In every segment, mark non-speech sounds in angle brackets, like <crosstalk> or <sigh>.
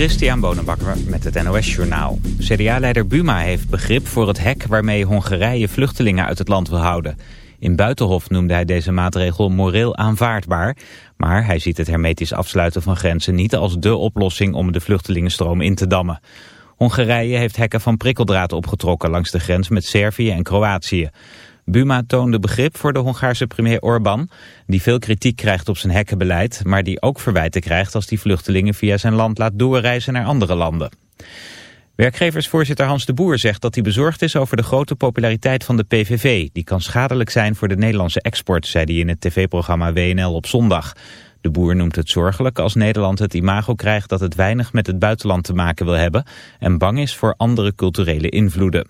Christian Bonenbakker met het NOS Journaal. CDA-leider Buma heeft begrip voor het hek waarmee Hongarije vluchtelingen uit het land wil houden. In Buitenhof noemde hij deze maatregel moreel aanvaardbaar. Maar hij ziet het hermetisch afsluiten van grenzen niet als dé oplossing om de vluchtelingenstroom in te dammen. Hongarije heeft hekken van prikkeldraad opgetrokken langs de grens met Servië en Kroatië. Buma toonde begrip voor de Hongaarse premier Orbán, die veel kritiek krijgt op zijn hekkenbeleid, maar die ook verwijten krijgt als die vluchtelingen via zijn land laat doorreizen naar andere landen. Werkgeversvoorzitter Hans de Boer zegt dat hij bezorgd is over de grote populariteit van de PVV. Die kan schadelijk zijn voor de Nederlandse export, zei hij in het tv-programma WNL op zondag. De boer noemt het zorgelijk als Nederland het imago krijgt dat het weinig met het buitenland te maken wil hebben en bang is voor andere culturele invloeden.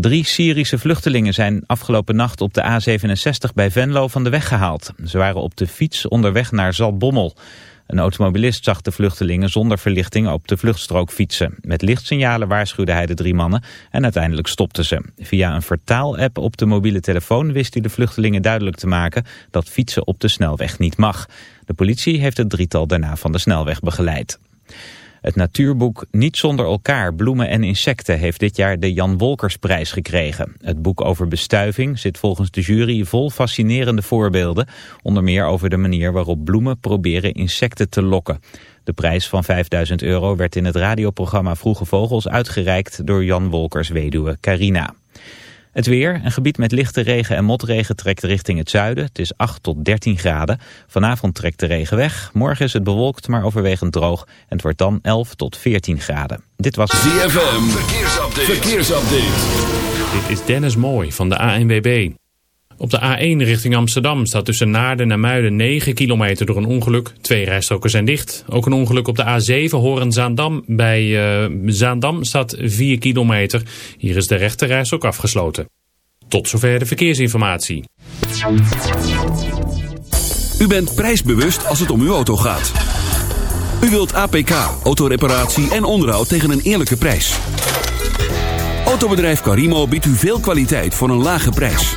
Drie Syrische vluchtelingen zijn afgelopen nacht op de A67 bij Venlo van de weg gehaald. Ze waren op de fiets onderweg naar Zaltbommel. Een automobilist zag de vluchtelingen zonder verlichting op de vluchtstrook fietsen. Met lichtsignalen waarschuwde hij de drie mannen en uiteindelijk stopte ze. Via een vertaal-app op de mobiele telefoon wist hij de vluchtelingen duidelijk te maken dat fietsen op de snelweg niet mag. De politie heeft het drietal daarna van de snelweg begeleid. Het natuurboek Niet zonder elkaar, bloemen en insecten heeft dit jaar de Jan Wolkersprijs gekregen. Het boek over bestuiving zit volgens de jury vol fascinerende voorbeelden. Onder meer over de manier waarop bloemen proberen insecten te lokken. De prijs van 5000 euro werd in het radioprogramma Vroege Vogels uitgereikt door Jan Wolkers weduwe Carina. Het weer, een gebied met lichte regen en motregen trekt richting het zuiden. Het is 8 tot 13 graden. Vanavond trekt de regen weg. Morgen is het bewolkt, maar overwegend droog. En het wordt dan 11 tot 14 graden. Dit was ZFM. Verkeersupdate. Verkeersupdate. Dit is Dennis Mooi van de ANWB. Op de A1 richting Amsterdam staat tussen Naarden en Muiden 9 kilometer door een ongeluk. Twee rijstroken zijn dicht. Ook een ongeluk op de A7 Horen-Zaandam. Bij uh, Zaandam staat 4 kilometer. Hier is de rechte ook afgesloten. Tot zover de verkeersinformatie. U bent prijsbewust als het om uw auto gaat. U wilt APK, autoreparatie en onderhoud tegen een eerlijke prijs. Autobedrijf Carimo biedt u veel kwaliteit voor een lage prijs.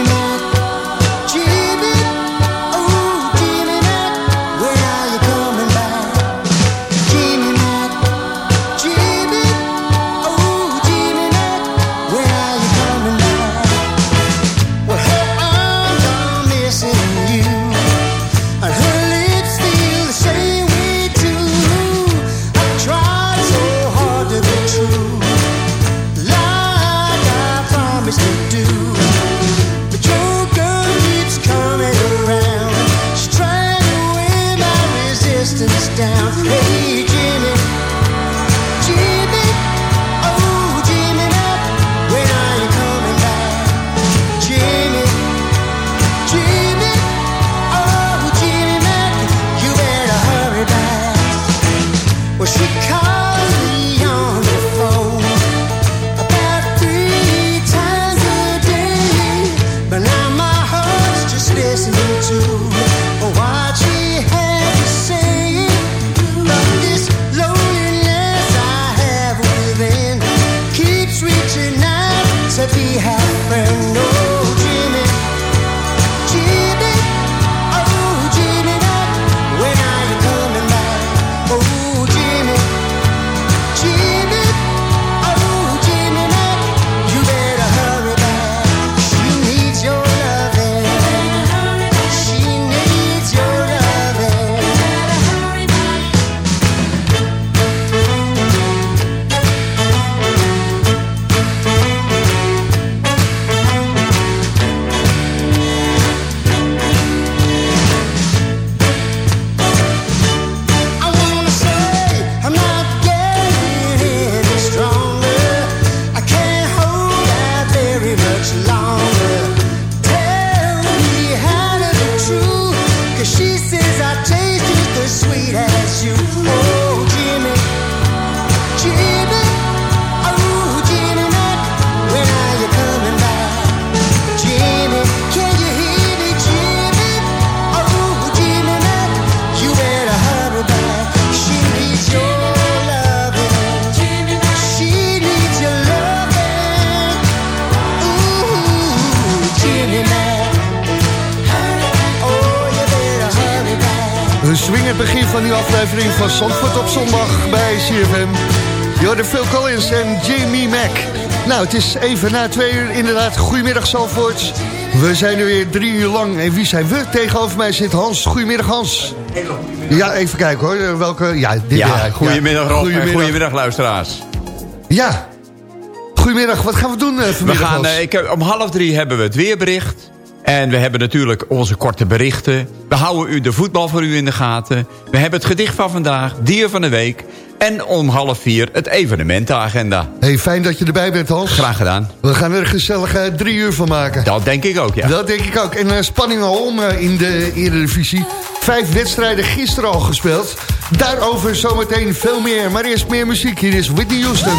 Van die aflevering van Zandvoort op zondag bij CFM. Jordan Phil Collins en Jamie Mack. Nou, het is even na twee uur inderdaad. Goedemiddag Zandvoort. We zijn er weer drie uur lang. En wie zijn we? Tegenover mij zit Hans. Goedemiddag Hans. Ja, even kijken hoor. Welke... Ja, dit ja, goedemiddag Rob goedemiddag. goedemiddag luisteraars. Ja. Goedemiddag, wat gaan we doen uh, vanmiddag? We gaan, uh, ik, om half drie hebben we het weerbericht. En we hebben natuurlijk onze korte berichten. We houden u de voetbal voor u in de gaten. We hebben het gedicht van vandaag, dier van de week. En om half vier het evenementenagenda. Hey, fijn dat je erbij bent, Hans. Graag gedaan. We gaan er gezellig drie uur van maken. Dat denk ik ook, ja. Dat denk ik ook. En uh, spanning al om uh, in de Eredivisie. Vijf wedstrijden gisteren al gespeeld. Daarover zometeen veel meer. Maar eerst meer muziek. Hier is Whitney Houston.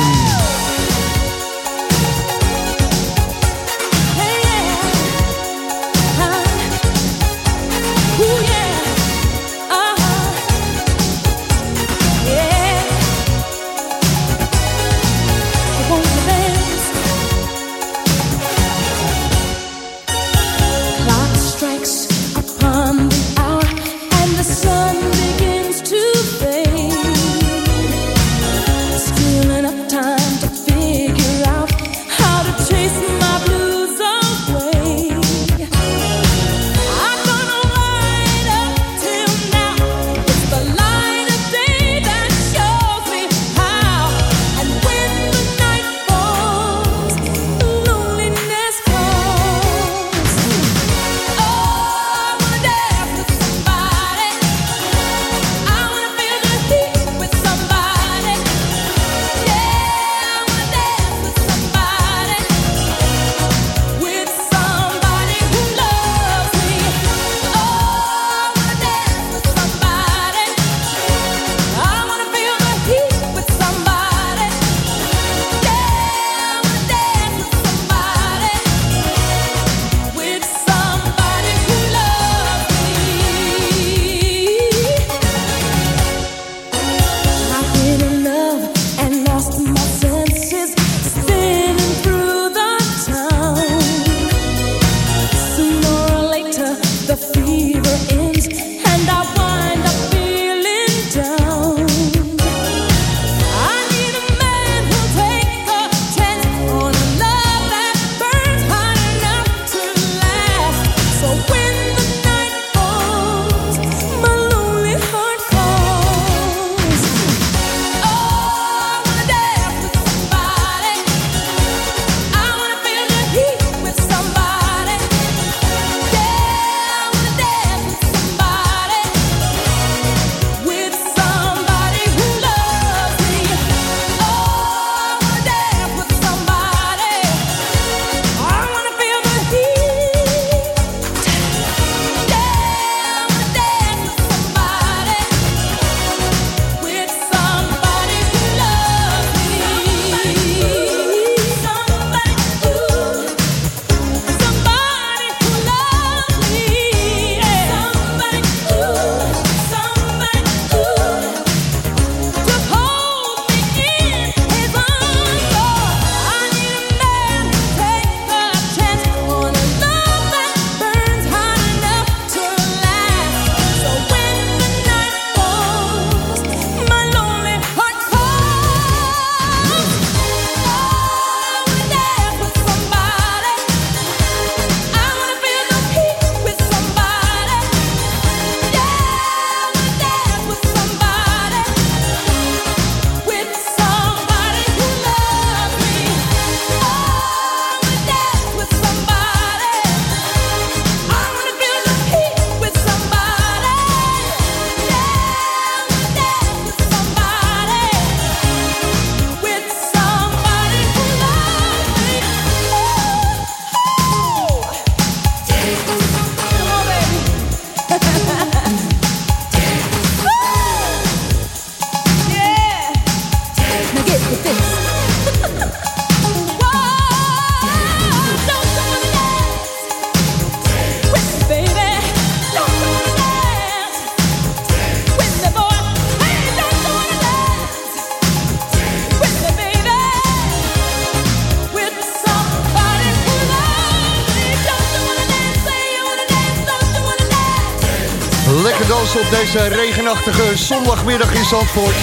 Deze regenachtige zondagmiddag in Zandvoort.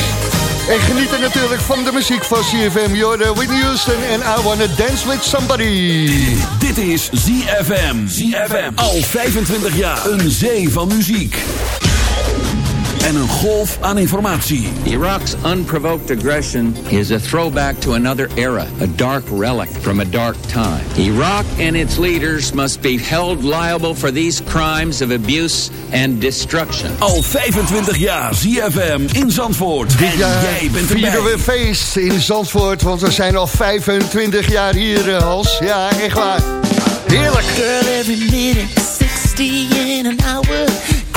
En genieten natuurlijk van de muziek van CFM. Jorden, Whitney Houston en I Wanna Dance With Somebody. Dit is ZFM. ZFM. Al 25 jaar. Een zee van muziek en een golf aan informatie. Iraq's unprovoked aggression is a throwback to another era, a dark relic from a dark time. Iraq and its leaders must be held liable for these crimes of abuse and destruction. Al 25 jaar ZFM in Zandvoort. Dit jaar jij bent vieren we feest in Zandvoort, want we zijn al 25 jaar hier, uh, Hans. Ja, echt waar. Heerlijk. Girl, every minute, 60 in an hour.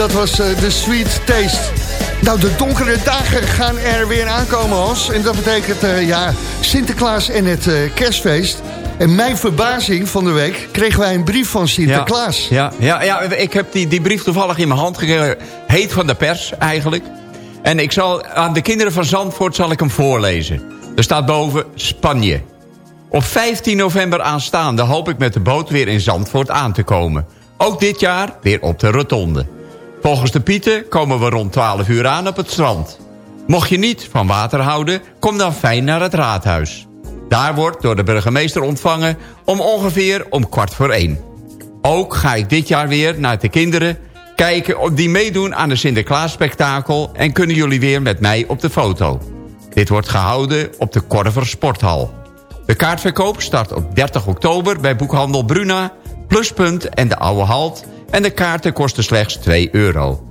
Dat was uh, de Sweet Taste. Nou, de donkere dagen gaan er weer aankomen, Hans. En dat betekent, ja, Sinterklaas en het kerstfeest. En mijn verbazing van de week kregen wij een brief van Sinterklaas. Ja, ja, ja, ja ik heb die, die brief toevallig in mijn hand gekregen. Heet van de pers, eigenlijk. En ik zal aan de kinderen van Zandvoort zal ik hem voorlezen. Er staat boven Spanje. Op 15 november aanstaande hoop ik met de boot weer in Zandvoort aan te komen. Ook dit jaar weer op de rotonde. Volgens de Pieten komen we rond 12 uur aan op het strand. Mocht je niet van water houden, kom dan fijn naar het raadhuis. Daar wordt door de burgemeester ontvangen om ongeveer om kwart voor één. Ook ga ik dit jaar weer naar de kinderen kijken die meedoen aan de Sinterklaas-spektakel... en kunnen jullie weer met mij op de foto. Dit wordt gehouden op de Korver Sporthal. De kaartverkoop start op 30 oktober bij boekhandel Bruna, Pluspunt en de Oude Halt... en de kaarten kosten slechts 2 euro.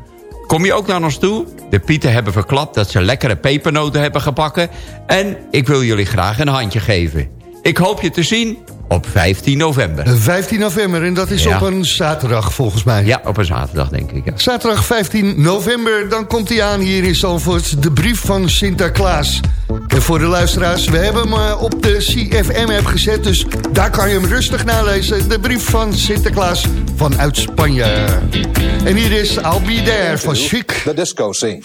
Kom je ook naar ons toe? De Pieten hebben verklapt dat ze lekkere pepernoten hebben gebakken... en ik wil jullie graag een handje geven. Ik hoop je te zien op 15 november. 15 november, en dat is Ja. op een zaterdag volgens mij. Ja, op een zaterdag denk ik. Ja. Zaterdag 15 november, dan komt hij aan hier in Zandvoort. De brief van Sinterklaas. En voor de luisteraars, we hebben hem eh, op de CFM-app gezet... dus daar kan je hem rustig nalezen. De brief van Sinterklaas vanuit Spanje. En hier is I'll Be There van Chic. The disco scene.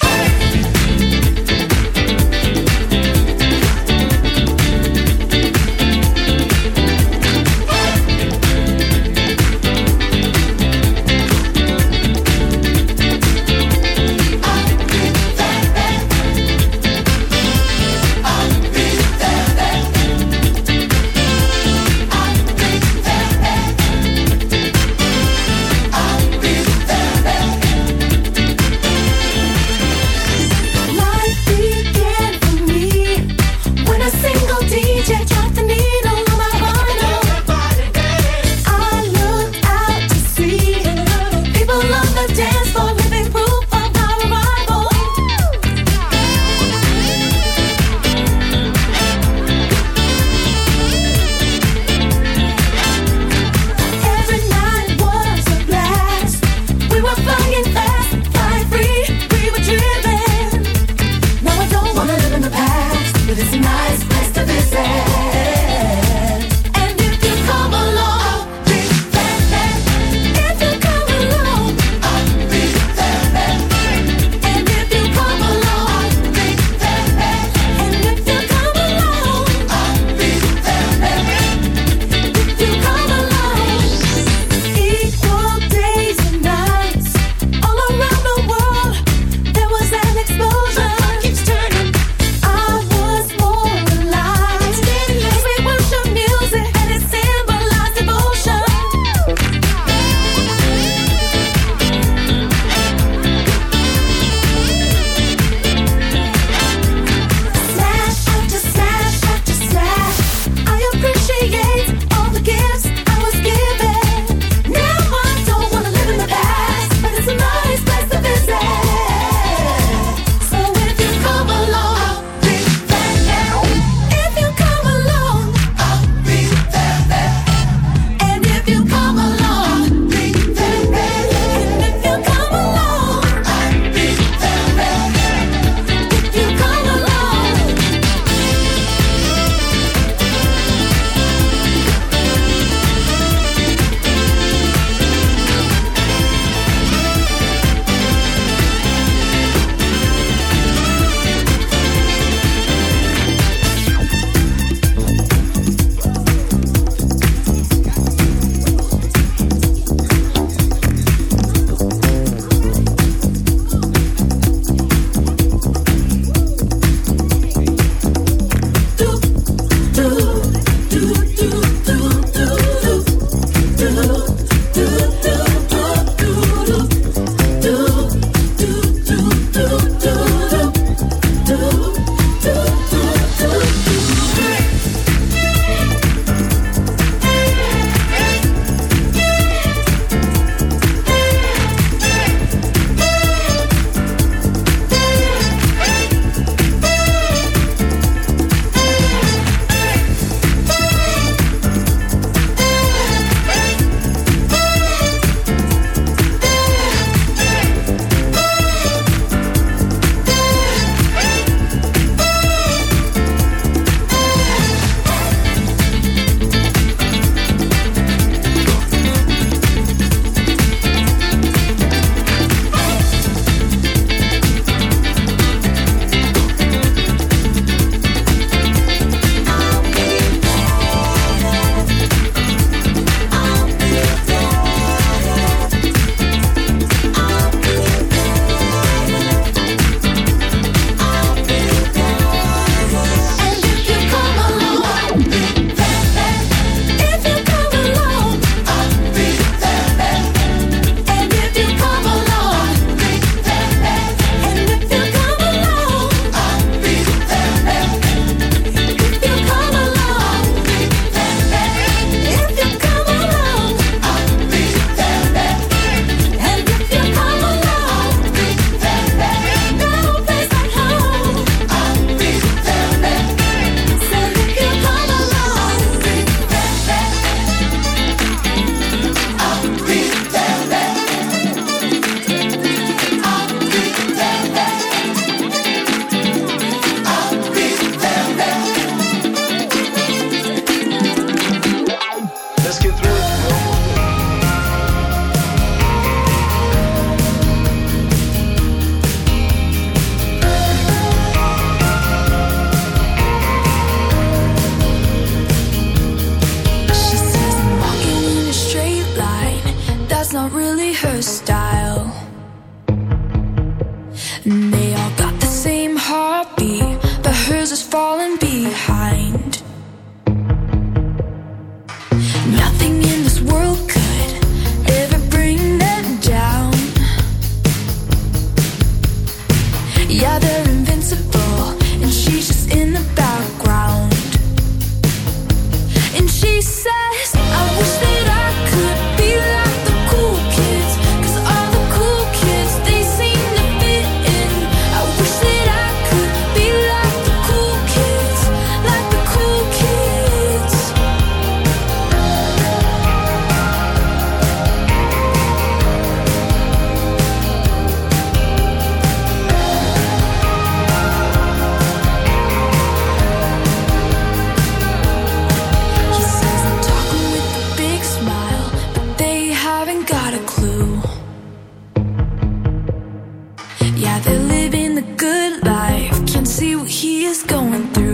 Going through.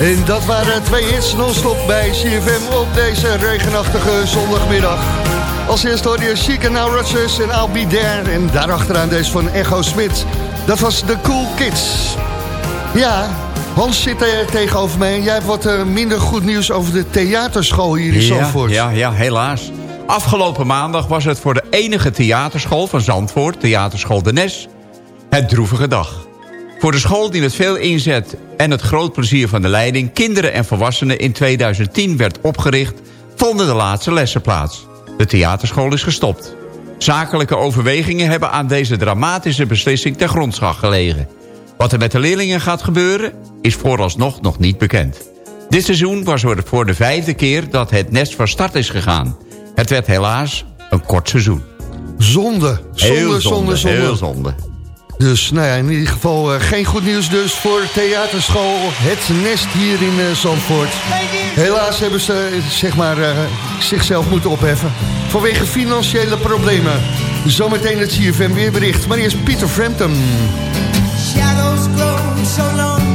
En dat waren twee hits non-stop bij CFM op deze regenachtige zondagmiddag. Als eerste hoorde je Chic and Now Rodgers en I'll Be There. En daarachteraan deze van Echo Smit. Dat was The Cool Kids. Ja, Hans zit er tegenover mij. en Jij hebt wat eh, minder goed nieuws over de theaterschool hier in Zandvoort. Ja, ja, helaas. Afgelopen maandag was het voor de enige theaterschool van Zandvoort... Theaterschool De Nes, het droevige dag. Voor de school die met veel inzet en het groot plezier van de leiding... kinderen en volwassenen in 2010 werd opgericht... vonden de laatste lessen plaats. De theaterschool is gestopt. Zakelijke overwegingen hebben aan deze dramatische beslissing... ten grondslag gelegen. Wat er met de leerlingen gaat gebeuren, is vooralsnog nog niet bekend. Dit seizoen was het voor de vijfde keer dat het nest van start is gegaan. Het werd helaas een kort seizoen. Zonde, zonde, Heel zonde, zonde. Heel zonde. Dus nou ja, in ieder geval eh, geen goed nieuws dus voor theaterschool Het Nest hier in eh, Zandvoort. Helaas hebben ze eh, zeg maar, zichzelf moeten opheffen vanwege financiële problemen. Zometeen het CFM weerbericht, maar eerst Pieter Frampton. Shadows so long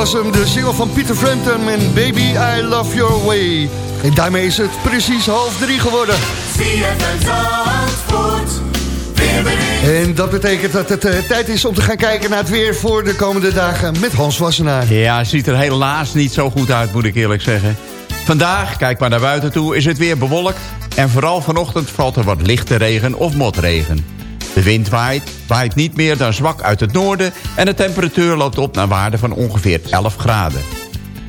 was hem, de single van Peter Frampton en Baby I Love Your Way. En daarmee is het precies half drie geworden. En dat betekent dat het eh, tijd is om te gaan kijken naar het weer voor de komende dagen met Hans Wassenaar. Ja, ziet er helaas niet zo goed uit, moet ik eerlijk zeggen. Vandaag, kijk maar naar buiten toe, is het weer bewolkt... en vooral vanochtend valt er wat lichte regen of motregen. De wind waait, waait niet meer dan zwak uit het noorden... en de temperatuur loopt op naar waarde van ongeveer 11 graden.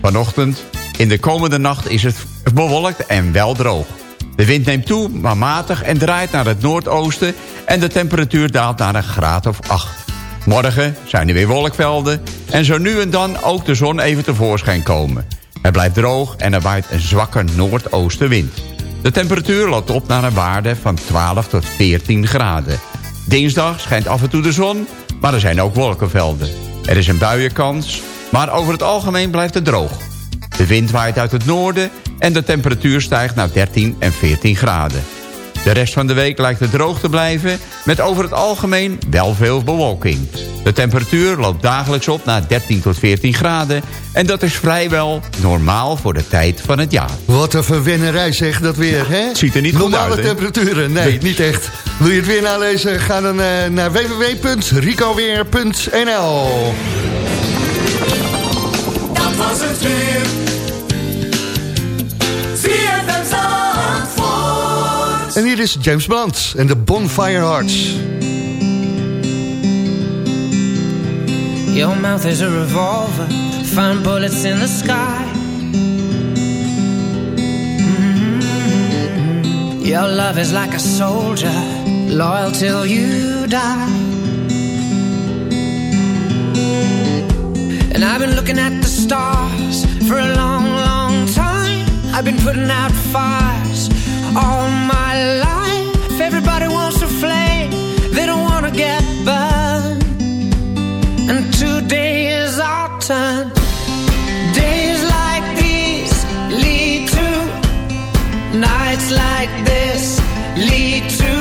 Vanochtend, in de komende nacht is het bewolkt en wel droog. De wind neemt toe, maar matig en draait naar het noordoosten... en de temperatuur daalt naar een graad of 8. Morgen zijn er weer wolkvelden... en zo nu en dan ook de zon even tevoorschijn komen. Het blijft droog en er waait een zwakke noordoostenwind. De temperatuur loopt op naar een waarde van 12 tot 14 graden. Dinsdag schijnt af en toe de zon, maar er zijn ook wolkenvelden. Er is een buienkans, maar over het algemeen blijft het droog. De wind waait uit het noorden en de temperatuur stijgt naar 13 en 14 graden. De rest van de week lijkt het droog te blijven... met over het algemeen wel veel bewolking. De temperatuur loopt dagelijks op naar 13 tot 14 graden... en dat is vrijwel normaal voor de tijd van het jaar. Wat een verwennerij zeg dat weer, hè? ziet er niet goed Normale uit, hè? temperaturen, nee, niet echt. Wil je het weer nalezen? Ga dan eh, naar www.ricoweer.nl Dat was het weer. En hier is James Blunt en de Bonfire Hearts. Your mouth is a revolver, find bullets in the sky. Mhm. Your love is like a soldier, loyal till you die. And I've been looking at the stars for a long, long time. I've been putting out fires all my life. Everybody wants to flame, they don't want to get burned. And today is our turn. Days like these lead to nights like this lead to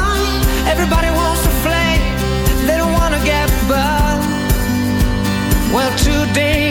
Well, today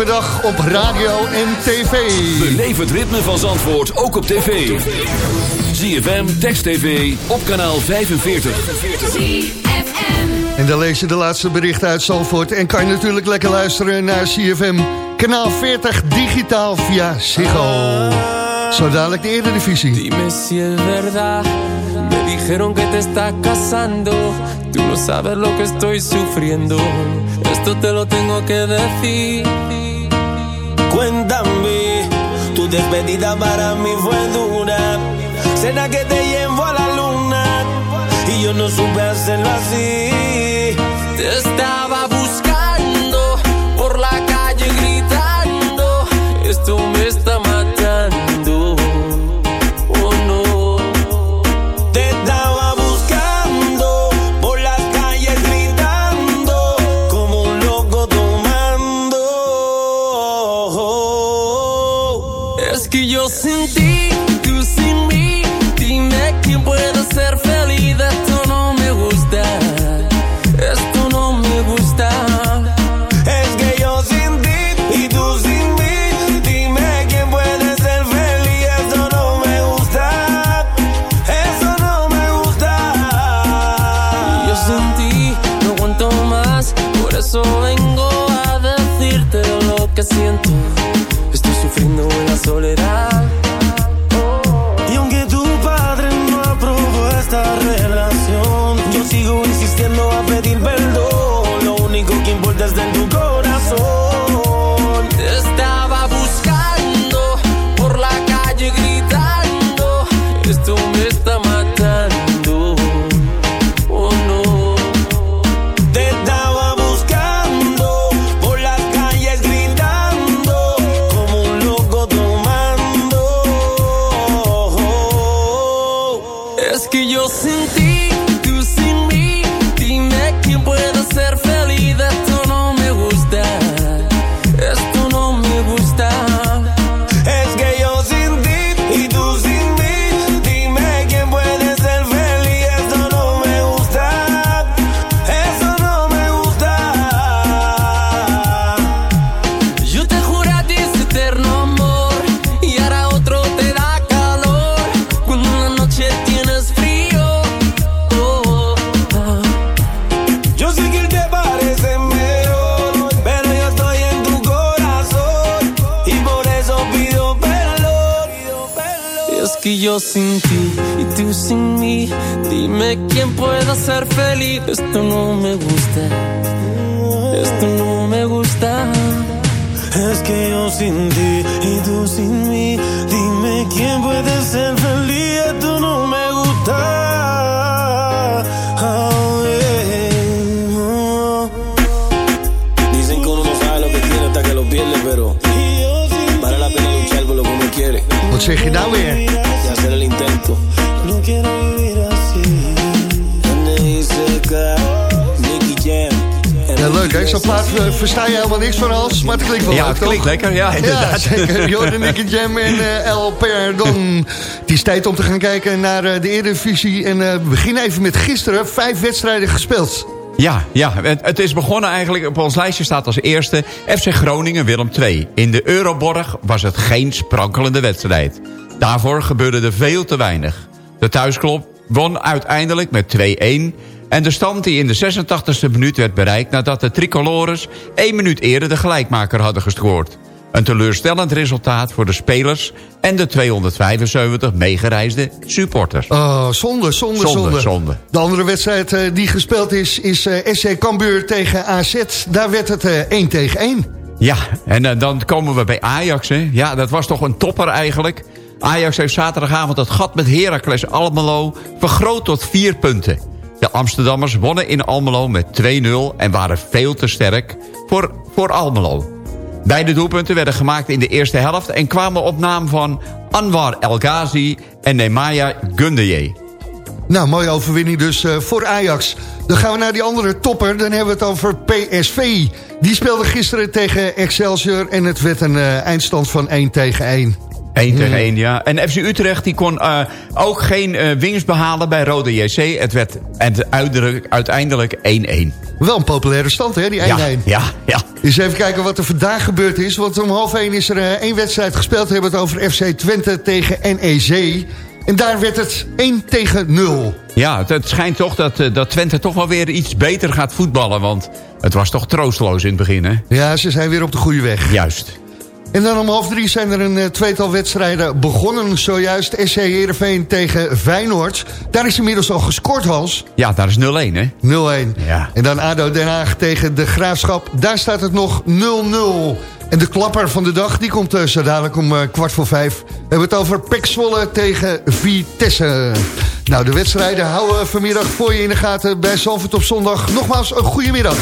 24 uur per dag op radio en tv. Beleef het ritme van Zandvoort ook op tv. ZFM, Text TV, op kanaal 45. En dan lees je de laatste berichten uit Zandvoort. En kan je natuurlijk lekker luisteren naar CFM. Kanaal 40 digitaal via Ziggo. Zo dadelijk de Eredivisie. Dime si es verdad. Me dijeron que te estás casando. Tú no sabes lo que estoy sufriendo. Esto te lo tengo que decir. Cuéntame, tu despedida para mí fue dura. Cena que te llevo a la luna y yo no supe hacerlo así. Te estaba klinkt Ja, lekker, ja, Ja, inderdaad. zeker. <laughs> Jordan, Nicky Jam en eh, El Perdon. Het is tijd om te gaan kijken naar eh, de Eredivisie. En eh, we beginnen even met gisteren. Vijf wedstrijden gespeeld. Ja, ja het, het is begonnen eigenlijk, op ons lijstje staat als eerste... FC Groningen Willem II. In de Euroborg was het geen sprankelende wedstrijd. Daarvoor gebeurde er veel te weinig. De thuisklop won uiteindelijk met 2-1... en de stand die in de 86e minuut werd bereikt... nadat de tricolores één minuut eerder de gelijkmaker hadden gescoord. Een teleurstellend resultaat voor de spelers... en de 275 meegereisde supporters. Oh, zonde, zonde, zonde. De andere wedstrijd eh, die gespeeld is, is eh, SC Cambuur tegen AZ. Daar werd het eh 1 tegen 1. Ja, en eh, dan komen we bij Ajax. Hè. Ja, dat was toch een topper eigenlijk. Ajax heeft zaterdagavond het gat met Heracles Almelo vergroot tot vier punten. De Amsterdammers wonnen in Almelo met 2-0 en waren veel te sterk voor, voor Almelo. Beide doelpunten werden gemaakt in de eerste helft... en kwamen op naam van Anwar El Ghazi en Nemanja Gundeje. Nou, mooie overwinning dus eh, voor Ajax. Dan gaan we naar die andere topper. Dan hebben we het over PSV. Die speelde gisteren tegen Excelsior en het werd een eh, eindstand van 1 tegen 1. 1 tegen 1, ja. En FC Utrecht die kon eh, ook geen eh, winst behalen bij Rode JC. Het werd uiteindelijk 1-1. Wel een populaire stand, hè, die 1-1. Ja, ja, ja. Eens even kijken wat er vandaag gebeurd is. Want om half 1 is er eh, één wedstrijd gespeeld. We hebben het over FC Twente tegen NEC. En daar werd het 1 tegen 0. Ja, het, het schijnt toch dat, dat Twente toch wel weer iets beter gaat voetballen. Want het was toch troosteloos in het begin, hè? Ja, ze zijn weer op de goede weg. Juist. En dan om half drie zijn er een eh, tweetal wedstrijden begonnen. Zojuist SC Heerenveen tegen Feyenoord. Daar is inmiddels al gescoord, Hans. Ja, daar is 0-1, hè? 0-1. Ja. En dan ADO Den Haag tegen de Graafschap. Daar staat het nog 0-0. En de klapper van de dag, die komt eh, zo dadelijk om eh, kwart voor vijf. We hebben het over Pek Zwolle tegen Vitesse. Nou, de wedstrijden houden we vanmiddag voor je in de gaten bij Zalvoort op zondag. Nogmaals, een goede middag.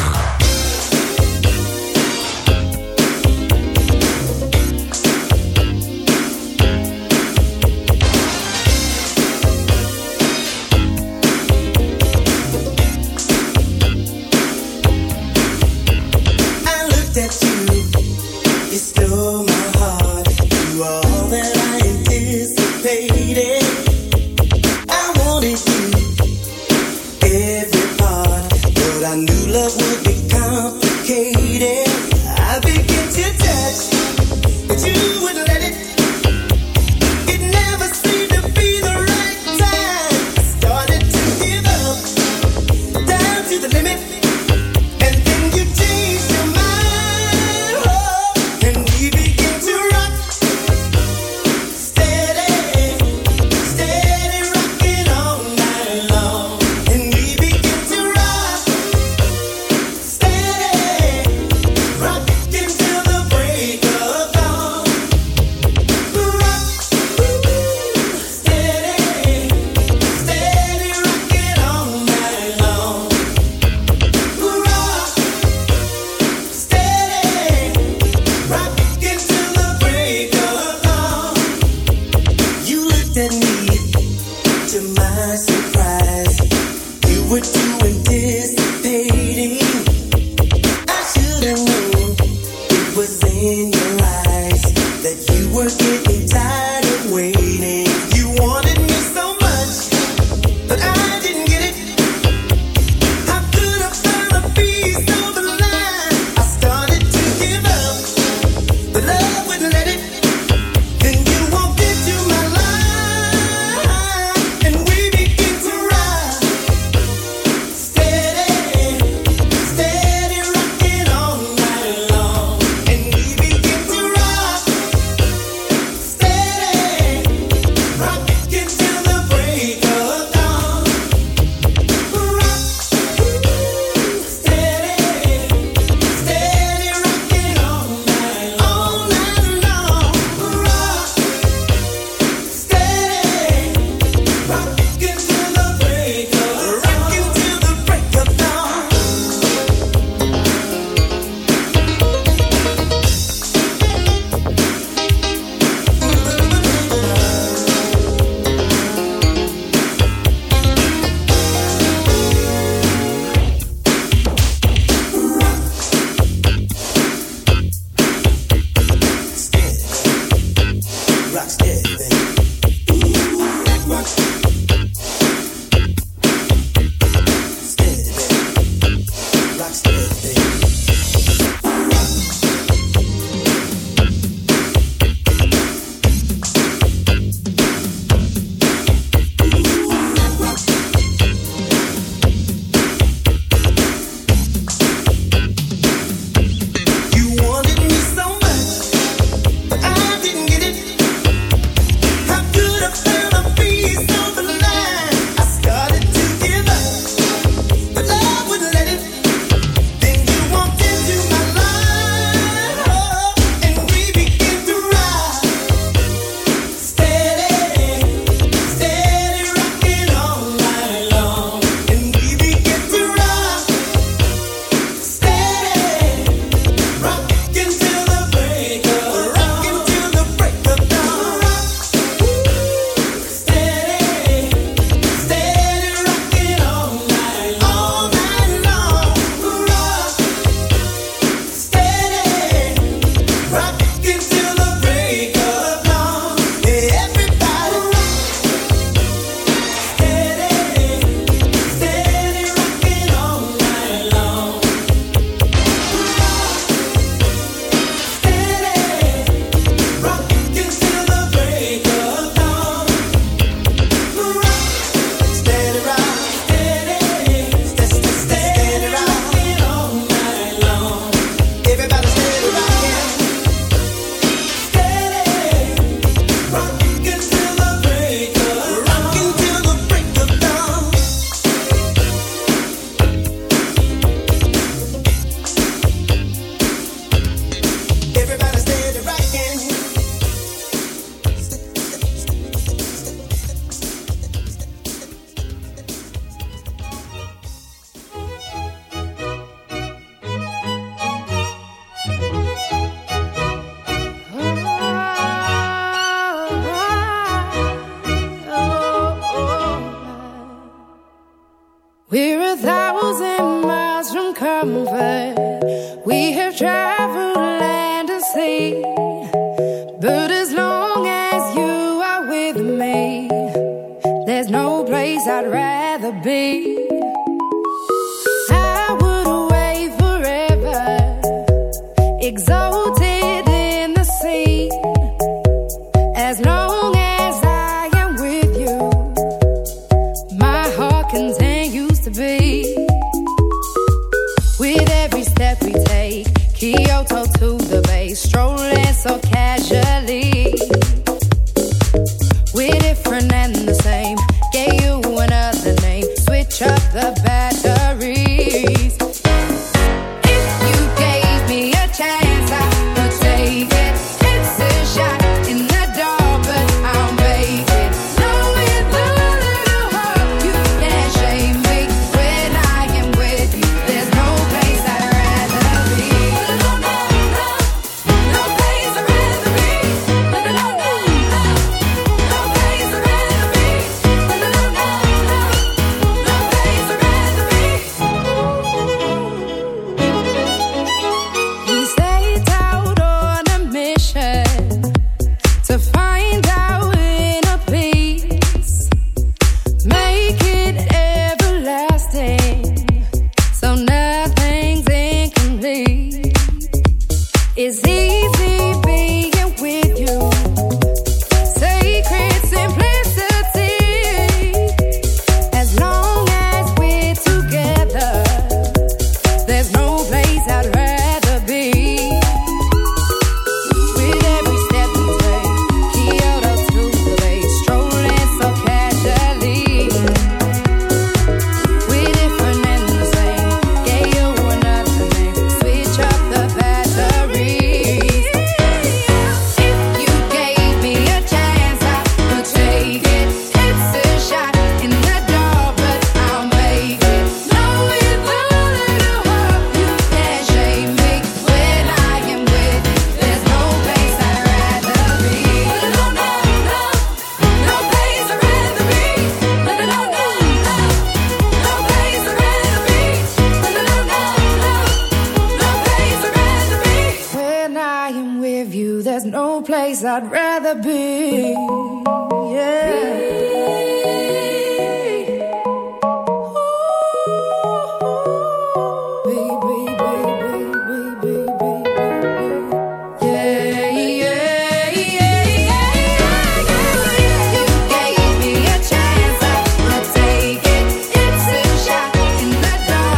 Place I'd rather be.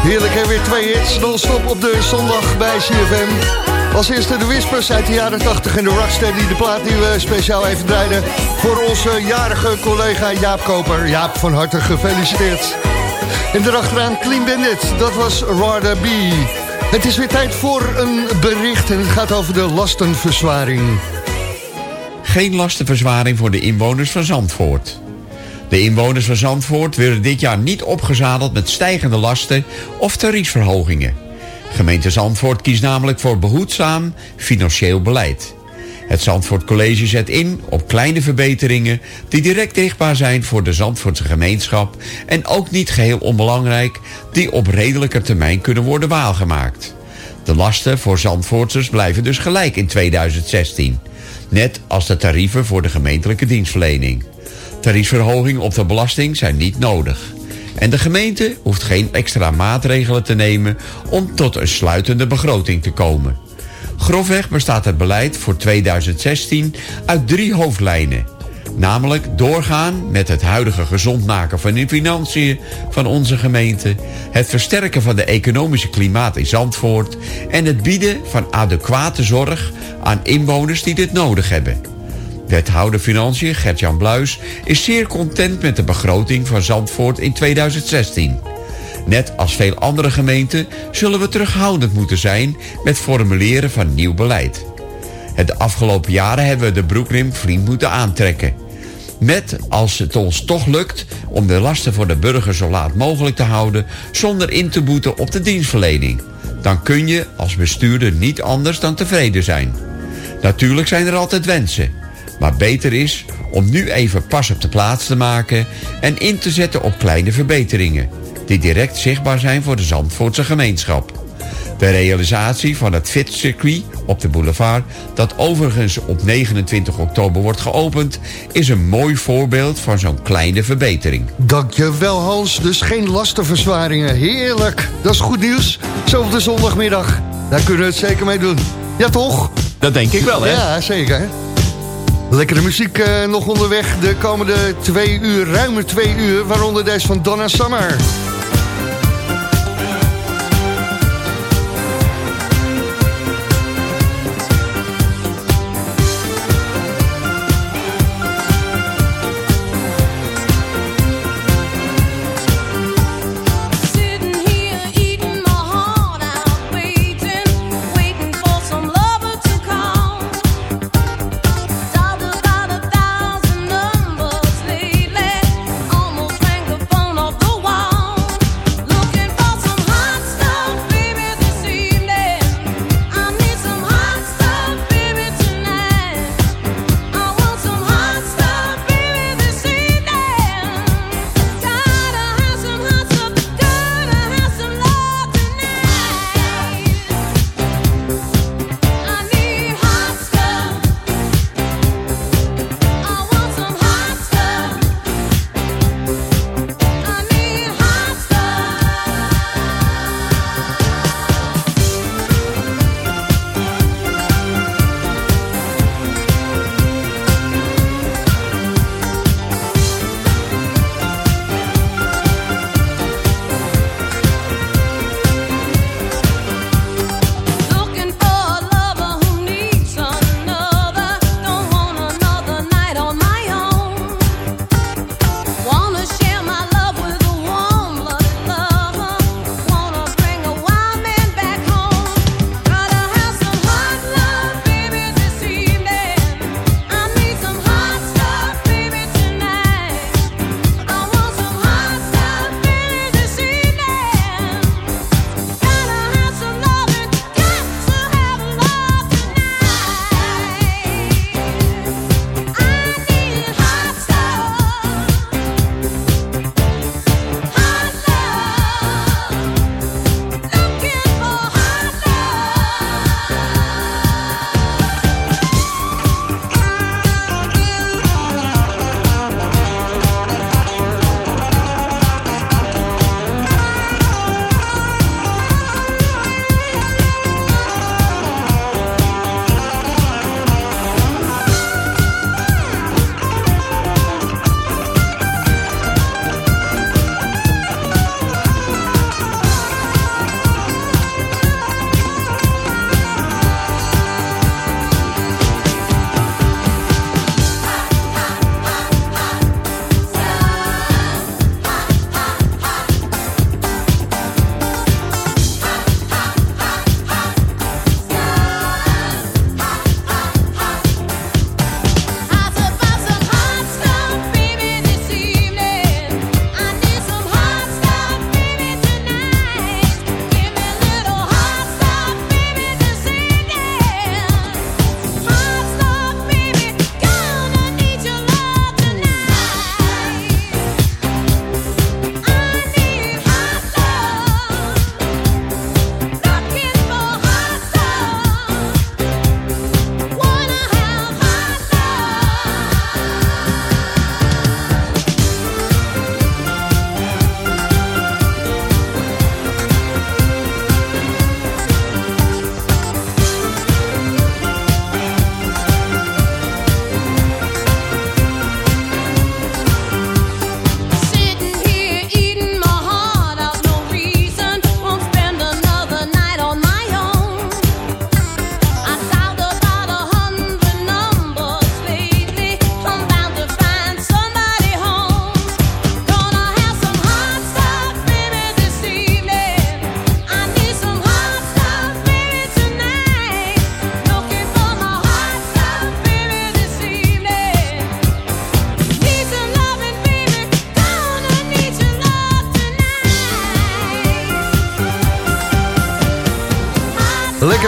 Heerlijk hè, weer twee hits non-stop op de zondag bij CFM. Als eerste de Whispers uit de jaren 80 en de Rocksteady, de plaat die we speciaal even draaiden... voor onze jarige collega Jaap Koper. Jaap, van harte gefeliciteerd. En erachteraan Clean Bandit, dat was Rada B. Het is weer tijd voor een bericht en het gaat over de lastenverzwaring. Geen lastenverzwaring voor de inwoners van Zandvoort. De inwoners van Zandvoort worden dit jaar niet opgezadeld met stijgende lasten of tariefsverhogingen. Gemeente Zandvoort kiest namelijk voor behoedzaam financieel beleid. Het Zandvoort College zet in op kleine verbeteringen die direct zichtbaar zijn voor de Zandvoortse gemeenschap en ook niet geheel onbelangrijk die op redelijke termijn kunnen worden waargemaakt. De lasten voor Zandvoorters blijven dus gelijk in 2016. Net als de tarieven voor de gemeentelijke dienstverlening. Tariefsverhoging op de belasting zijn niet nodig. En de gemeente hoeft geen extra maatregelen te nemen om tot een sluitende begroting te komen. Grofweg bestaat het beleid voor 2016 uit drie hoofdlijnen. Namelijk doorgaan met het huidige gezond maken van de financiën van onze gemeente... het versterken van de economische klimaat in Zandvoort... en het bieden van adequate zorg aan inwoners die dit nodig hebben. Wethouder Financiën Gert-Jan Bluis is zeer content met de begroting van Zandvoort in 2016. Net als veel andere gemeenten zullen we terughoudend moeten zijn met formuleren van nieuw beleid. Het afgelopen jaren hebben we de broekriem flink moeten aantrekken. Met, als het ons toch lukt, om de lasten voor de burger zo laat mogelijk te houden... zonder in te boeten op de dienstverlening. Dan kun je als bestuurder niet anders dan tevreden zijn. Natuurlijk zijn er altijd wensen. Maar beter is om nu even pas op de plaats te maken en in te zetten op kleine verbeteringen die direct zichtbaar zijn voor de Zandvoortse gemeenschap. De realisatie van het FIT-circuit op de boulevard... dat overigens op 29 oktober wordt geopend... is een mooi voorbeeld van zo'n kleine verbetering. Dankjewel Hans, dus geen lastenverzwaringen. Heerlijk, dat is goed nieuws. Zo de zondagmiddag, daar kunnen we het zeker mee doen. Ja toch? Dat denk ik wel, hè? Ja, zeker. hè? Lekkere muziek eh, nog onderweg de komende twee uur, ruime twee uur, waaronder deze van Donna Summer.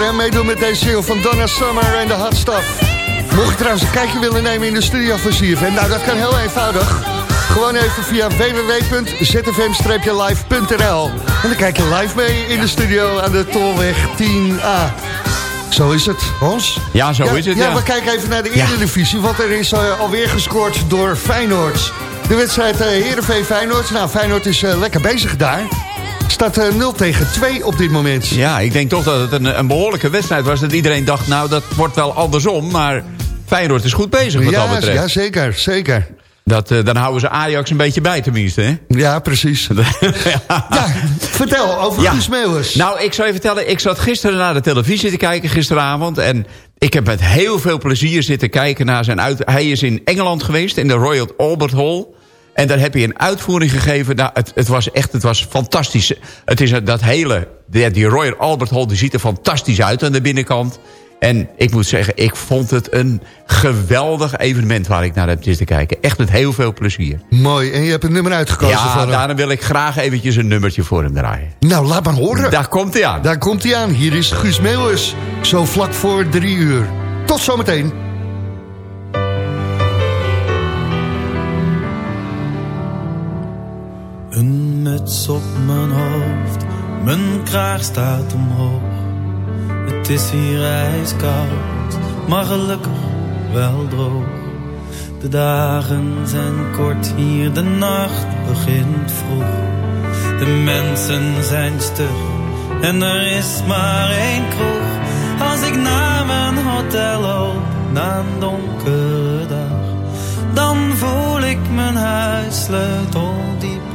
lekker hè? meedoen met deze single van Donna Summer en de Hot Stuff. Mocht je trouwens een kijkje willen nemen in de studio van ZFM, nou dat kan heel eenvoudig. Gewoon even via www.zfm-live.nl En dan kijk je live mee in de studio aan de Tolweg 10A. Zo is het, Hans. Ja, zo is het, ja. ja. we kijken even naar de Eredivisie, want er is eh, alweer gescoord door Feyenoord. De wedstrijd uh, Heerenveen-Feyenoord. Nou, Feyenoord is eh, lekker bezig daar. Staat eh, 0 tegen 2 op dit moment. Ja, ik denk toch dat het een, een behoorlijke wedstrijd was. Dat iedereen dacht, nou, dat wordt wel andersom. Maar Feyenoord is goed bezig wat ja, dat betreft. ja, zeker, zeker. Dat, eh, dan houden ze Ajax een beetje bij tenminste, hè? Ja, precies. <laughs> ja, vertel over Ja. Guus. Nou, ik zou je vertellen, ik zat gisteren naar de televisie te kijken, gisteravond. En ik heb met heel veel plezier zitten kijken naar zijn uit... Hij is in Engeland geweest, in de Royal Albert Hall. En daar heb je een uitvoering gegeven. Nou, het, het was echt, het was fantastisch. Het is dat hele, die, Royal Albert Hall, die ziet er fantastisch uit aan de binnenkant. En ik moet zeggen, ik vond het een geweldig evenement waar ik naar heb zitten kijken. Echt met heel veel plezier. Mooi, en je hebt een nummer uitgekozen Ja, voor hem. daarom wil ik graag eventjes een nummertje voor hem draaien. Nou, laat maar horen. Daar komt hij aan. Daar komt hij aan. Hier is Guus Meeuwis. Zo vlak voor drie uur. Tot zometeen. Een muts op mijn hoofd, mijn kraag staat omhoog. Het is hier ijskoud, maar gelukkig wel droog. De dagen zijn kort hier, de nacht begint vroeg. De mensen zijn stug en er is maar één kroeg. Als ik naar mijn hotel loop, na een donkere dag, dan voel ik mijn huissleutel diep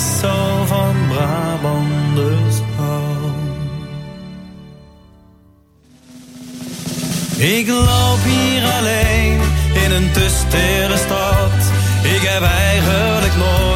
ik van Brabanders. Ik loop hier alleen in een te stad. Ik heb eigenlijk nooit